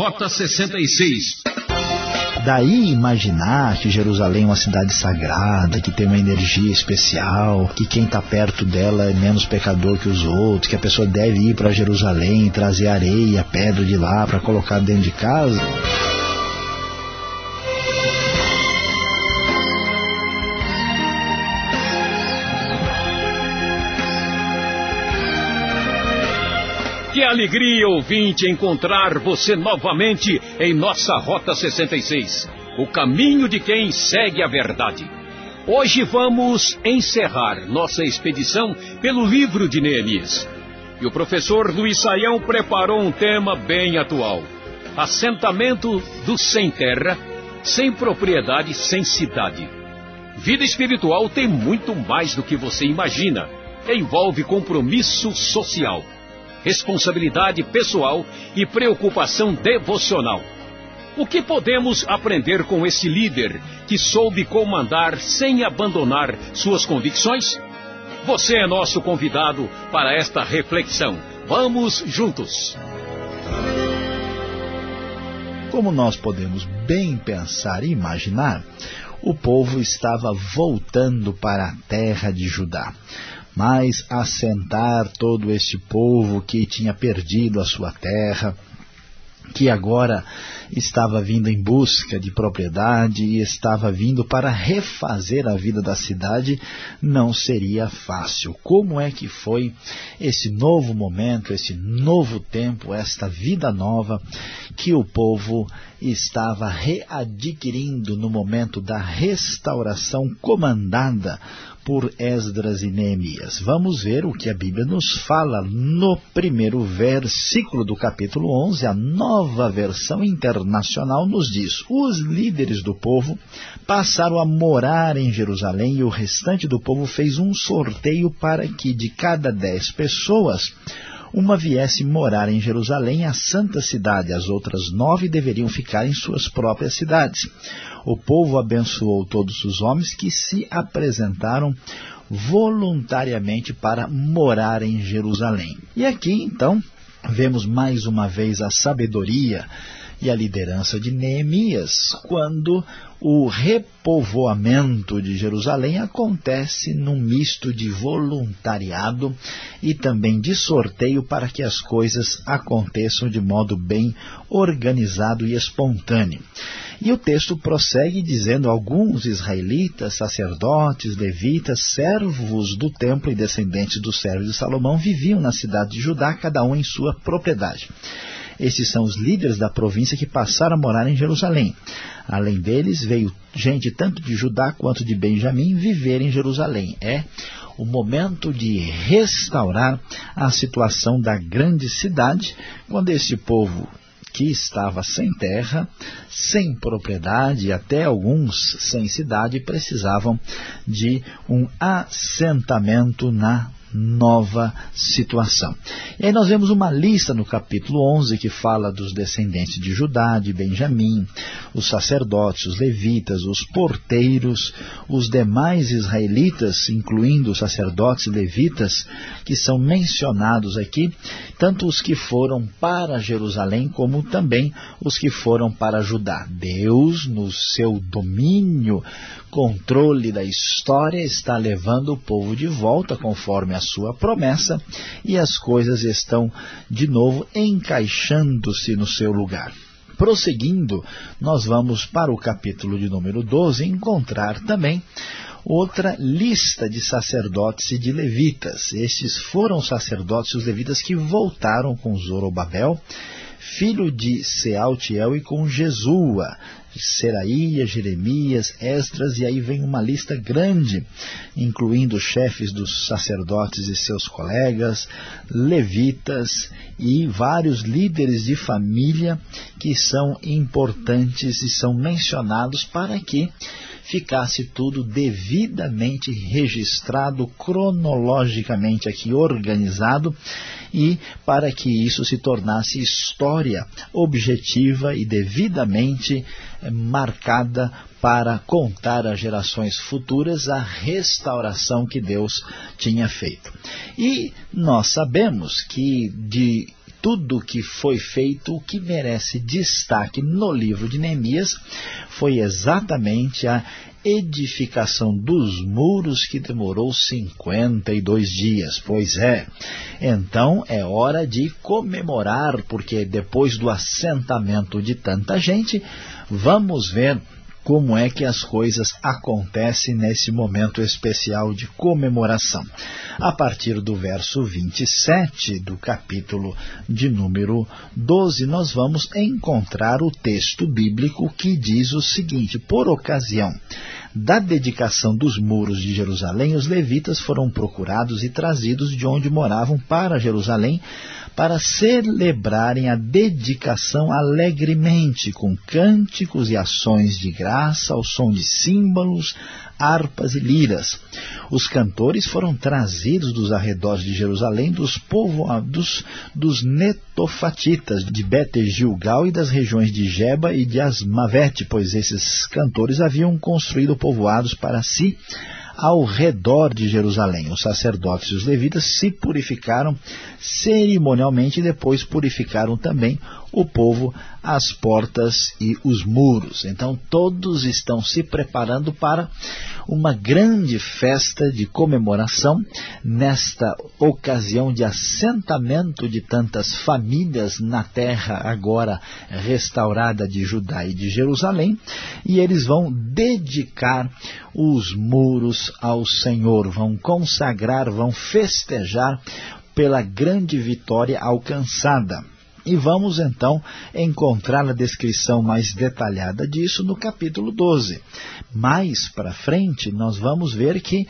Rota 66. Daí imaginar que Jerusalém é uma cidade sagrada, que tem uma energia especial, que quem está perto dela é menos pecador que os outros, que a pessoa deve ir para Jerusalém, trazer areia, pedra de lá para colocar dentro de casa. Alegria, ouvinte, encontrar você novamente em nossa Rota 66, o caminho de quem segue a verdade. Hoje vamos encerrar nossa expedição pelo livro de Neemias. E o professor Luiz Saião preparou um tema bem atual: assentamento do sem terra, sem propriedade, sem cidade. Vida espiritual tem muito mais do que você imagina. Envolve compromisso social responsabilidade pessoal e preocupação devocional. O que podemos aprender com esse líder que soube comandar sem abandonar suas convicções? Você é nosso convidado para esta reflexão. Vamos juntos! Como nós podemos bem pensar e imaginar, o povo estava voltando para a terra de Judá mas assentar todo este povo que tinha perdido a sua terra, que agora estava vindo em busca de propriedade e estava vindo para refazer a vida da cidade, não seria fácil. Como é que foi esse novo momento, esse novo tempo, esta vida nova que o povo estava readquirindo no momento da restauração comandada por Esdras e Neemias. Vamos ver o que a Bíblia nos fala no primeiro versículo do capítulo 11. A nova versão internacional nos diz, os líderes do povo passaram a morar em Jerusalém e o restante do povo fez um sorteio para que de cada dez pessoas uma viesse morar em Jerusalém, a santa cidade, as outras nove deveriam ficar em suas próprias cidades. O povo abençoou todos os homens que se apresentaram voluntariamente para morar em Jerusalém. E aqui, então, vemos mais uma vez a sabedoria e a liderança de Neemias, quando o repovoamento de Jerusalém acontece num misto de voluntariado e também de sorteio para que as coisas aconteçam de modo bem organizado e espontâneo. E o texto prossegue dizendo alguns israelitas, sacerdotes, levitas, servos do templo e descendentes dos servos de Salomão viviam na cidade de Judá, cada um em sua propriedade. Esses são os líderes da província que passaram a morar em Jerusalém. Além deles, veio gente tanto de Judá quanto de Benjamim viver em Jerusalém. É o momento de restaurar a situação da grande cidade, quando esse povo que estava sem terra, sem propriedade, até alguns sem cidade, precisavam de um assentamento na nova situação. E aí nós vemos uma lista no capítulo 11 que fala dos descendentes de Judá, de Benjamim, os sacerdotes, os levitas, os porteiros, os demais israelitas, incluindo os sacerdotes e levitas, que são mencionados aqui, tanto os que foram para Jerusalém, como também os que foram para Judá. Deus, no seu domínio, controle da história, está levando o povo de volta conforme a sua promessa e as coisas estão de novo encaixando-se no seu lugar. Prosseguindo, nós vamos para o capítulo de número 12 encontrar também outra lista de sacerdotes e de levitas. Estes foram sacerdotes e os levitas que voltaram com Zorobabel, filho de Sealtiel e com Jesua, Seraías, Jeremias, Esdras, e aí vem uma lista grande, incluindo chefes dos sacerdotes e seus colegas, levitas e vários líderes de família que são importantes e são mencionados para que ficasse tudo devidamente registrado, cronologicamente aqui organizado, e para que isso se tornasse história objetiva e devidamente eh, marcada para contar às gerações futuras a restauração que Deus tinha feito. E nós sabemos que de tudo que foi feito, o que merece destaque no livro de Neemias foi exatamente a edificação dos muros que demorou 52 dias. Pois é, então é hora de comemorar, porque depois do assentamento de tanta gente, vamos ver como é que as coisas acontecem nesse momento especial de comemoração. A partir do verso 27 do capítulo de número 12, nós vamos encontrar o texto bíblico que diz o seguinte, por ocasião da dedicação dos muros de Jerusalém, os levitas foram procurados e trazidos de onde moravam para Jerusalém, para celebrarem a dedicação alegremente, com cânticos e ações de graça, ao som de símbolos, harpas e liras. Os cantores foram trazidos dos arredores de Jerusalém, dos povoados dos netofatitas, de Bete-Gilgal e das regiões de Jeba e de Asmavete, pois esses cantores haviam construído povoados para si ao redor de Jerusalém. Os sacerdotes e os levitas se purificaram cerimonialmente e depois purificaram também o povo, as portas e os muros. Então todos estão se preparando para uma grande festa de comemoração nesta ocasião de assentamento de tantas famílias na terra agora restaurada de Judá e de Jerusalém e eles vão dedicar os muros ao Senhor, vão consagrar, vão festejar pela grande vitória alcançada. E vamos então encontrar a descrição mais detalhada disso no capítulo 12. Mais para frente, nós vamos ver que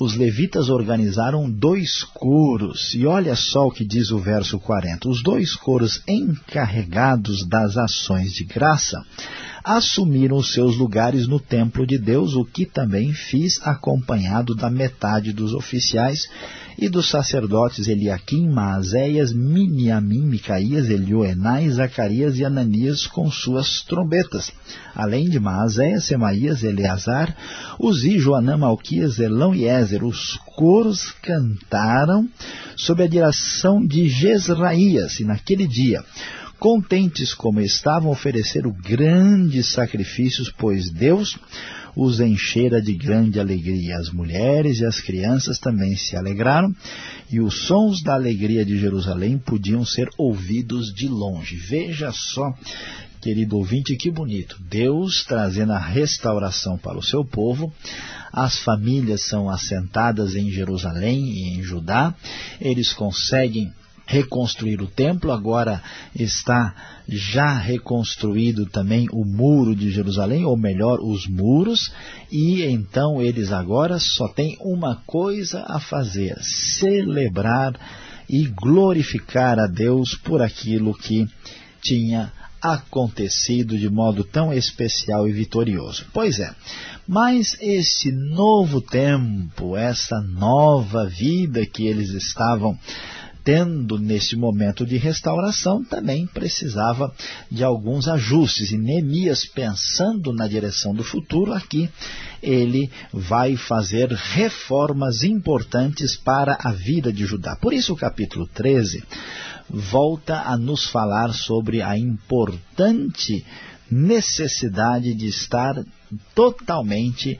os levitas organizaram dois coros. E olha só o que diz o verso 40. Os dois coros encarregados das ações de graça assumiram os seus lugares no templo de Deus, o que também fiz acompanhado da metade dos oficiais e dos sacerdotes Eliaquim, Maazéias, Miniamim, Micaías, Elioenai, Zacarias e Ananias com suas trombetas. Além de Maazéias, Semaías, Eleazar, Uzi, Joanã, Malquias, Elão e Ézer. Os coros cantaram sob a direção de Jezraías, e naquele dia contentes como estavam, ofereceram grandes sacrifícios, pois Deus os enchera de grande alegria. As mulheres e as crianças também se alegraram, e os sons da alegria de Jerusalém podiam ser ouvidos de longe. Veja só, querido ouvinte, que bonito. Deus trazendo a restauração para o seu povo, as famílias são assentadas em Jerusalém e em Judá, eles conseguem reconstruir o templo, agora está já reconstruído também o muro de Jerusalém, ou melhor, os muros, e então eles agora só têm uma coisa a fazer, celebrar e glorificar a Deus por aquilo que tinha acontecido de modo tão especial e vitorioso. Pois é, mas esse novo tempo, essa nova vida que eles estavam tendo nesse momento de restauração, também precisava de alguns ajustes. E Neemias, pensando na direção do futuro, aqui ele vai fazer reformas importantes para a vida de Judá. Por isso o capítulo 13 volta a nos falar sobre a importante necessidade de estar totalmente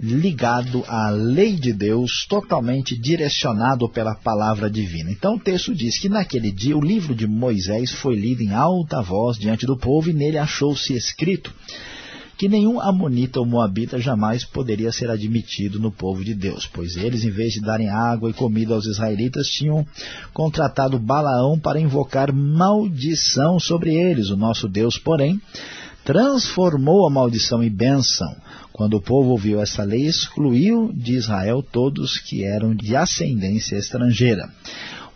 ligado à lei de Deus, totalmente direcionado pela palavra divina. Então o texto diz que naquele dia o livro de Moisés foi lido em alta voz diante do povo e nele achou-se escrito que nenhum amonita ou moabita jamais poderia ser admitido no povo de Deus, pois eles, em vez de darem água e comida aos israelitas, tinham contratado Balaão para invocar maldição sobre eles. O nosso Deus, porém, transformou a maldição em bênção. Quando o povo ouviu essa lei, excluiu de Israel todos que eram de ascendência estrangeira.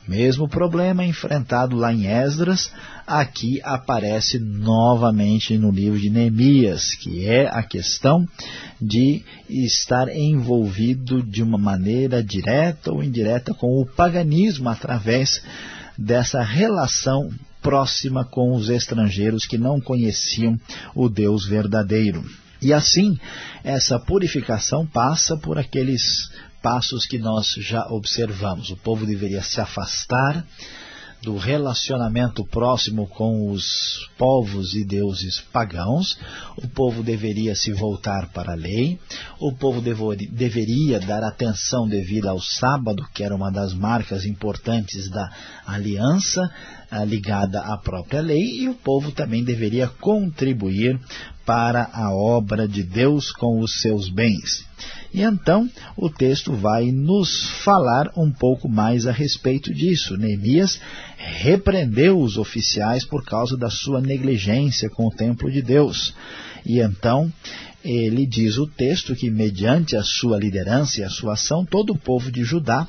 O mesmo problema enfrentado lá em Esdras, aqui aparece novamente no livro de Neemias, que é a questão de estar envolvido de uma maneira direta ou indireta com o paganismo através dessa relação próxima com os estrangeiros que não conheciam o Deus verdadeiro. E assim, essa purificação passa por aqueles passos que nós já observamos. O povo deveria se afastar do relacionamento próximo com os povos e deuses pagãos, o povo deveria se voltar para a lei, o povo deveria dar atenção devida ao sábado, que era uma das marcas importantes da aliança, ah, ligada à própria lei, e o povo também deveria contribuir para a obra de Deus com os seus bens. E então o texto vai nos falar um pouco mais a respeito disso. Neemias repreendeu os oficiais por causa da sua negligência com o templo de Deus. E então ele diz o texto que mediante a sua liderança e a sua ação, todo o povo de Judá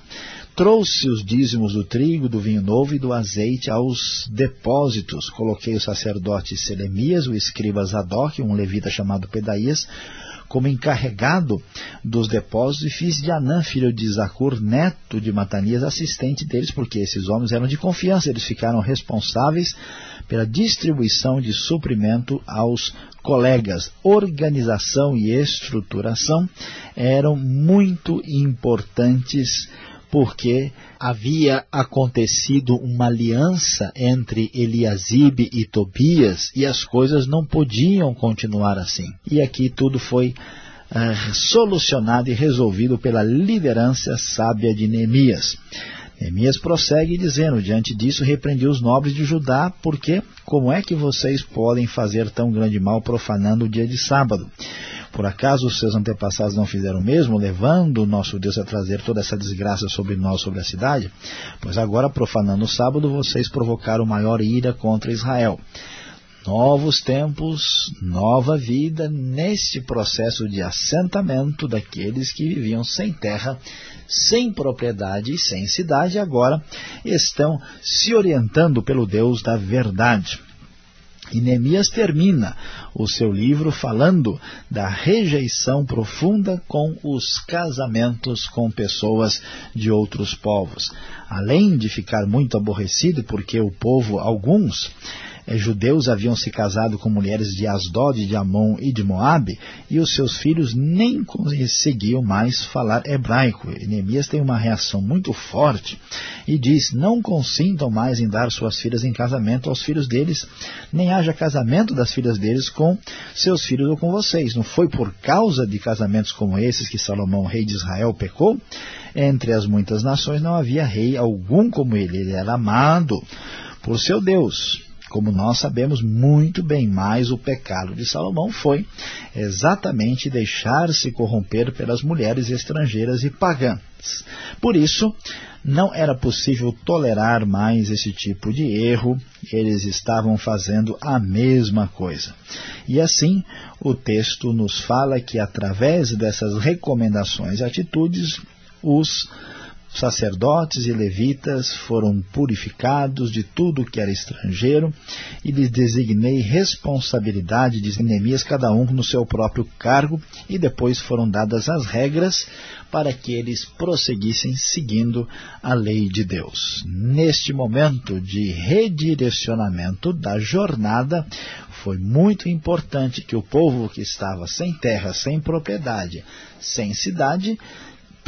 trouxe os dízimos do trigo, do vinho novo e do azeite aos depósitos. Coloquei o sacerdote Selemias, o escriba Zadok, um levita chamado Pedaías, como encarregado dos depósitos e fiz de Anã, filho de Zacur, neto de Matanias, assistente deles, porque esses homens eram de confiança, eles ficaram responsáveis pela distribuição de suprimento aos colegas. Organização e estruturação eram muito importantes porque havia acontecido uma aliança entre Eliasibe e Tobias e as coisas não podiam continuar assim. E aqui tudo foi uh, solucionado e resolvido pela liderança sábia de Neemias. Neemias prossegue dizendo, diante disso repreendi os nobres de Judá, porque como é que vocês podem fazer tão grande mal profanando o dia de sábado? Por acaso os seus antepassados não fizeram o mesmo, levando o nosso Deus a trazer toda essa desgraça sobre nós, sobre a cidade? Pois agora, profanando o sábado, vocês provocaram maior ira contra Israel. Novos tempos, nova vida neste processo de assentamento daqueles que viviam sem terra, sem propriedade e sem cidade, agora estão se orientando pelo Deus da verdade. E Neemias termina o seu livro falando da rejeição profunda com os casamentos com pessoas de outros povos. Além de ficar muito aborrecido porque o povo, alguns, judeus haviam se casado com mulheres de Asdod, de Amon e de Moabe, e os seus filhos nem conseguiam mais falar hebraico. E Neemias tem uma reação muito forte e diz, não consintam mais em dar suas filhas em casamento aos filhos deles, nem haja casamento das filhas deles com seus filhos ou com vocês. Não foi por causa de casamentos como esses que Salomão, rei de Israel, pecou? Entre as muitas nações não havia rei algum como ele, ele era amado por seu Deus como nós sabemos muito bem mais, o pecado de Salomão foi exatamente deixar-se corromper pelas mulheres estrangeiras e pagãs. Por isso, não era possível tolerar mais esse tipo de erro, eles estavam fazendo a mesma coisa. E assim, o texto nos fala que através dessas recomendações e atitudes, os sacerdotes e levitas foram purificados de tudo que era estrangeiro e lhes designei responsabilidade de Neemias, cada um no seu próprio cargo, e depois foram dadas as regras para que eles prosseguissem seguindo a lei de Deus. Neste momento de redirecionamento da jornada, foi muito importante que o povo que estava sem terra, sem propriedade, sem cidade,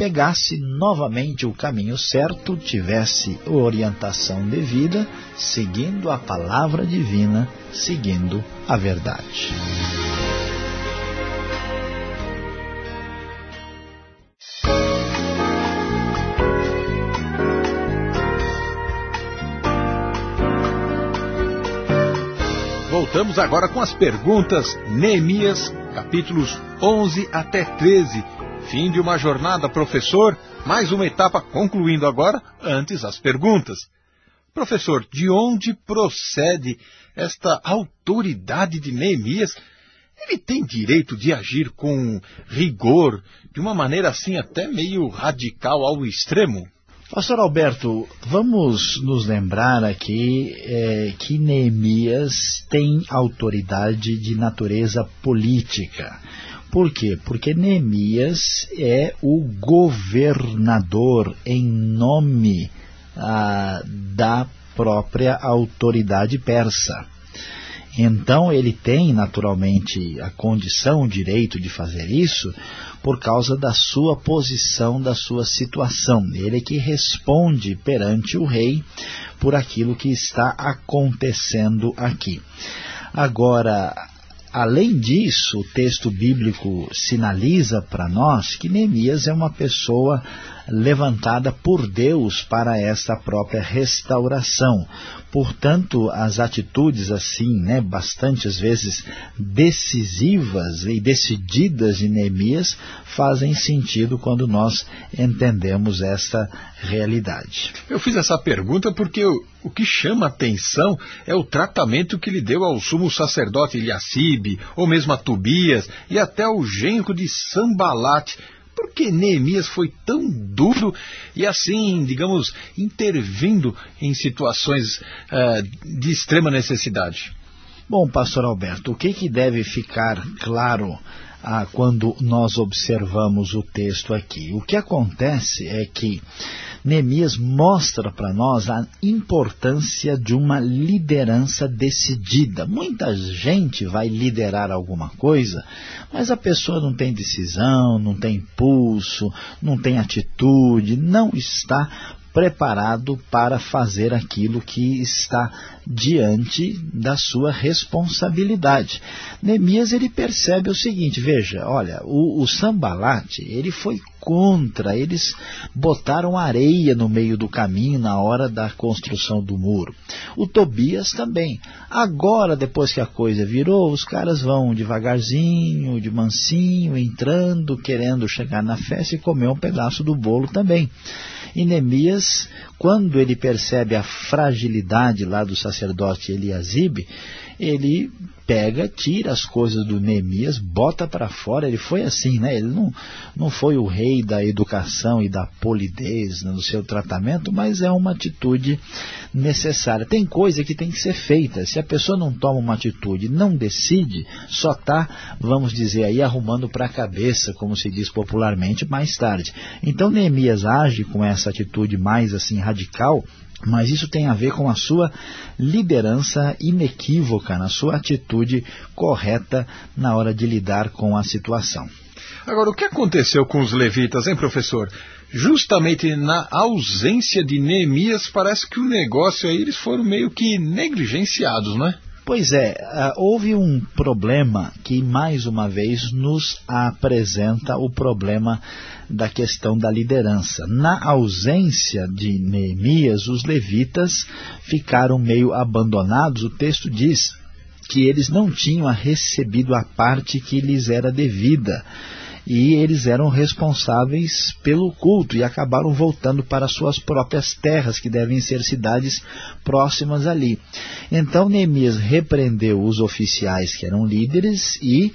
pegasse novamente o caminho certo, tivesse orientação devida, seguindo a palavra divina, seguindo a verdade. Voltamos agora com as perguntas, Neemias, capítulos 11 até 13, Fim de uma jornada, professor. Mais uma etapa concluindo agora, antes as perguntas. Professor, de onde procede esta autoridade de Neemias? Ele tem direito de agir com rigor, de uma maneira assim até meio radical ao extremo? Pastor Alberto, vamos nos lembrar aqui é, que Neemias tem autoridade de natureza política. Por quê? Porque Neemias é o governador em nome ah, da própria autoridade persa. Então ele tem naturalmente a condição, o direito de fazer isso por causa da sua posição, da sua situação. Ele é que responde perante o rei por aquilo que está acontecendo aqui. Agora, Além disso, o texto bíblico sinaliza para nós que Neemias é uma pessoa levantada por Deus para essa própria restauração. Portanto, as atitudes assim, né, bastantes vezes decisivas e decididas de Neemias fazem sentido quando nós entendemos esta realidade. Eu fiz essa pergunta porque o, o que chama atenção é o tratamento que ele deu ao sumo sacerdote Eliacibe, ou mesmo a Tobias, e até ao genro de Sambalate, por que Neemias foi tão duro e assim, digamos, intervindo em situações uh, de extrema necessidade? Bom, pastor Alberto, o que, que deve ficar claro ah, quando nós observamos o texto aqui? O que acontece é que Neemias mostra para nós a importância de uma liderança decidida. Muita gente vai liderar alguma coisa, mas a pessoa não tem decisão, não tem impulso, não tem atitude, não está preparado para fazer aquilo que está diante da sua responsabilidade. Neemias ele percebe o seguinte, veja, olha, o, o Sambalate, ele foi contra, eles botaram areia no meio do caminho na hora da construção do muro. O Tobias também. Agora, depois que a coisa virou, os caras vão devagarzinho, de mansinho, entrando, querendo chegar na festa e comer um pedaço do bolo também. E Neemias, quando ele percebe a fragilidade lá do sacerdote Eliasibe, ele pega, tira as coisas do Neemias, bota para fora, ele foi assim, né? Ele não, não foi o rei da educação e da polidez no seu tratamento, mas é uma atitude necessária. Tem coisa que tem que ser feita. Se a pessoa não toma uma atitude, não decide, só está, vamos dizer aí, arrumando para a cabeça, como se diz popularmente, mais tarde. Então Neemias age com essa atitude mais assim radical, mas isso tem a ver com a sua liderança inequívoca, na sua atitude correta na hora de lidar com a situação. Agora, o que aconteceu com os levitas, hein, professor? Justamente na ausência de Neemias, parece que o negócio aí eles foram meio que negligenciados, não é? Pois é, uh, houve um problema que mais uma vez nos apresenta o problema da questão da liderança. Na ausência de Neemias, os levitas ficaram meio abandonados. O texto diz que eles não tinham recebido a parte que lhes era devida e eles eram responsáveis pelo culto e acabaram voltando para suas próprias terras, que devem ser cidades próximas ali. Então Neemias repreendeu os oficiais que eram líderes e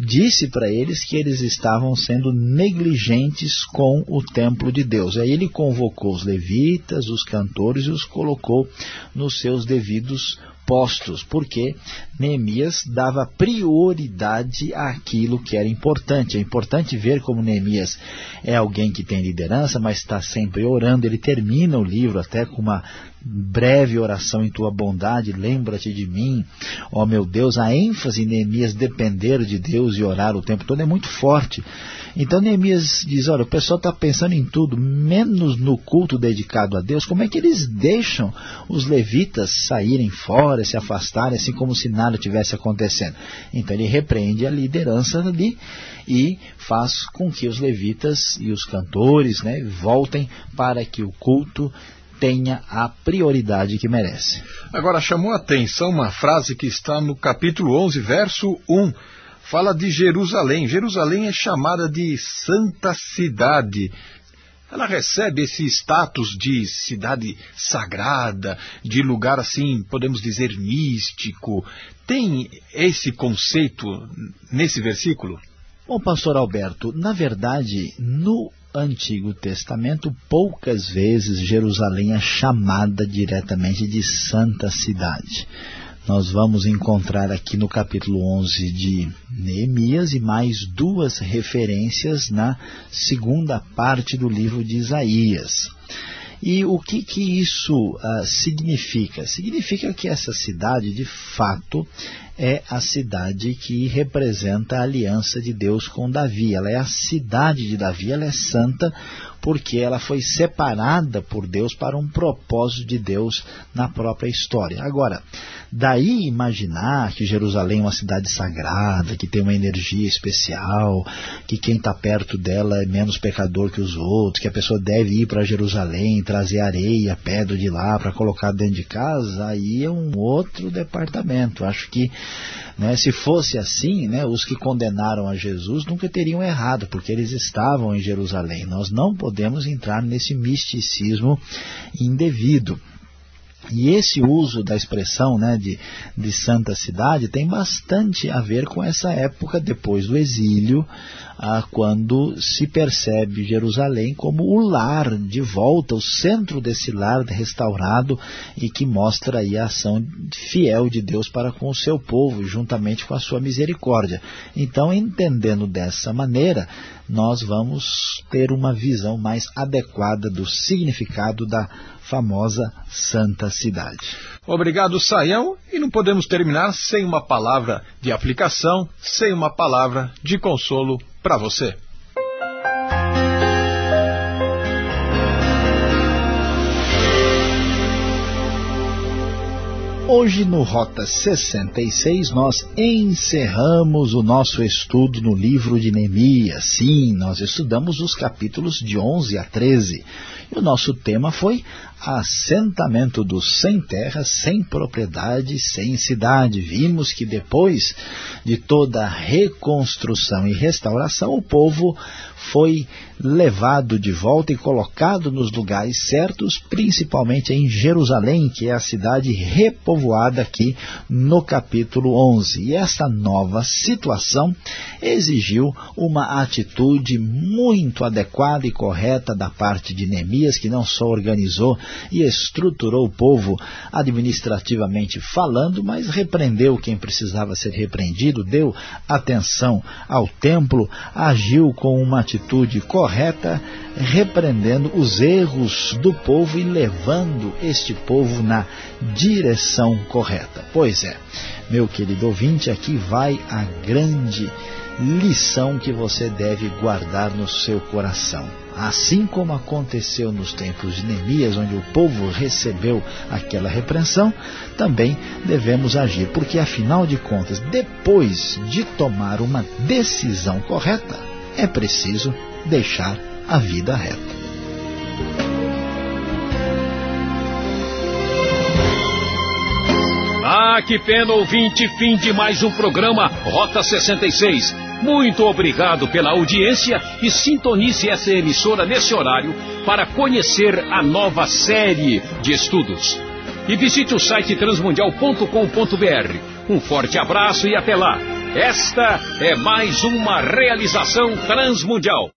disse para eles que eles estavam sendo negligentes com o templo de Deus. Aí ele convocou os levitas, os cantores e os colocou nos seus devidos postos, porque Neemias dava prioridade àquilo que era importante. É importante ver como Neemias é alguém que tem liderança, mas está sempre orando. Ele termina o livro até com uma breve oração em tua bondade, lembra-te de mim, ó meu Deus, a ênfase em Neemias depender de Deus e orar o tempo todo é muito forte. Então Neemias diz, olha, o pessoal está pensando em tudo, menos no culto dedicado a Deus, como é que eles deixam os levitas saírem fora, se afastarem, assim como se nada tivesse acontecendo? Então ele repreende a liderança ali e faz com que os levitas e os cantores né, voltem para que o culto tenha a prioridade que merece. Agora, chamou a atenção uma frase que está no capítulo 11, verso 1, fala de Jerusalém. Jerusalém é chamada de Santa Cidade. Ela recebe esse status de cidade sagrada, de lugar assim, podemos dizer, místico. Tem esse conceito nesse versículo? Bom, pastor Alberto, na verdade, no Antigo Testamento, poucas vezes Jerusalém é chamada diretamente de Santa Cidade nós vamos encontrar aqui no capítulo 11 de Neemias e mais duas referências na segunda parte do livro de Isaías. E o que, que isso uh, significa? Significa que essa cidade, de fato, é a cidade que representa a aliança de Deus com Davi. Ela é a cidade de Davi, ela é santa porque ela foi separada por Deus para um propósito de Deus na própria história. Agora, daí imaginar que Jerusalém é uma cidade sagrada, que tem uma energia especial, que quem está perto dela é menos pecador que os outros, que a pessoa deve ir para Jerusalém, trazer areia, pedra de lá para colocar dentro de casa, aí é um outro departamento. Acho que né? Se fosse assim, né, os que condenaram a Jesus nunca teriam errado, porque eles estavam em Jerusalém. Nós não podemos entrar nesse misticismo indevido. E esse uso da expressão né, de, de santa cidade tem bastante a ver com essa época depois do exílio, ah, quando se percebe Jerusalém como o lar de volta, o centro desse lar restaurado e que mostra aí a ação fiel de Deus para com o seu povo, juntamente com a sua misericórdia. Então, entendendo dessa maneira, nós vamos ter uma visão mais adequada do significado da famosa Santa Cidade. Obrigado, Saião. E não podemos terminar sem uma palavra de aplicação, sem uma palavra de consolo para você. Hoje no Rota 66 nós encerramos o nosso estudo no livro de Neemias. Sim, nós estudamos os capítulos de 11 a 13. E o nosso tema foi assentamento dos sem terra, sem propriedade, sem cidade. Vimos que depois de toda a reconstrução e restauração, o povo foi levado de volta e colocado nos lugares certos, principalmente em Jerusalém, que é a cidade repovoada aqui no capítulo 11. E essa nova situação exigiu uma atitude muito adequada e correta da parte de Neemias, que não só organizou e estruturou o povo administrativamente falando, mas repreendeu quem precisava ser repreendido, deu atenção ao templo, agiu com uma atitude correta, repreendendo os erros do povo e levando este povo na direção correta. Pois é, meu querido ouvinte, aqui vai a grande lição que você deve guardar no seu coração. Assim como aconteceu nos tempos de Neemias, onde o povo recebeu aquela repreensão, também devemos agir, porque afinal de contas, depois de tomar uma decisão correta, é preciso deixar a vida reta. Ah, que pena ouvinte, fim de mais um programa Rota 66. Muito obrigado pela audiência e sintonize essa emissora nesse horário para conhecer a nova série de estudos. E visite o site transmundial.com.br. Um forte abraço e até lá. Esta é mais uma realização transmundial.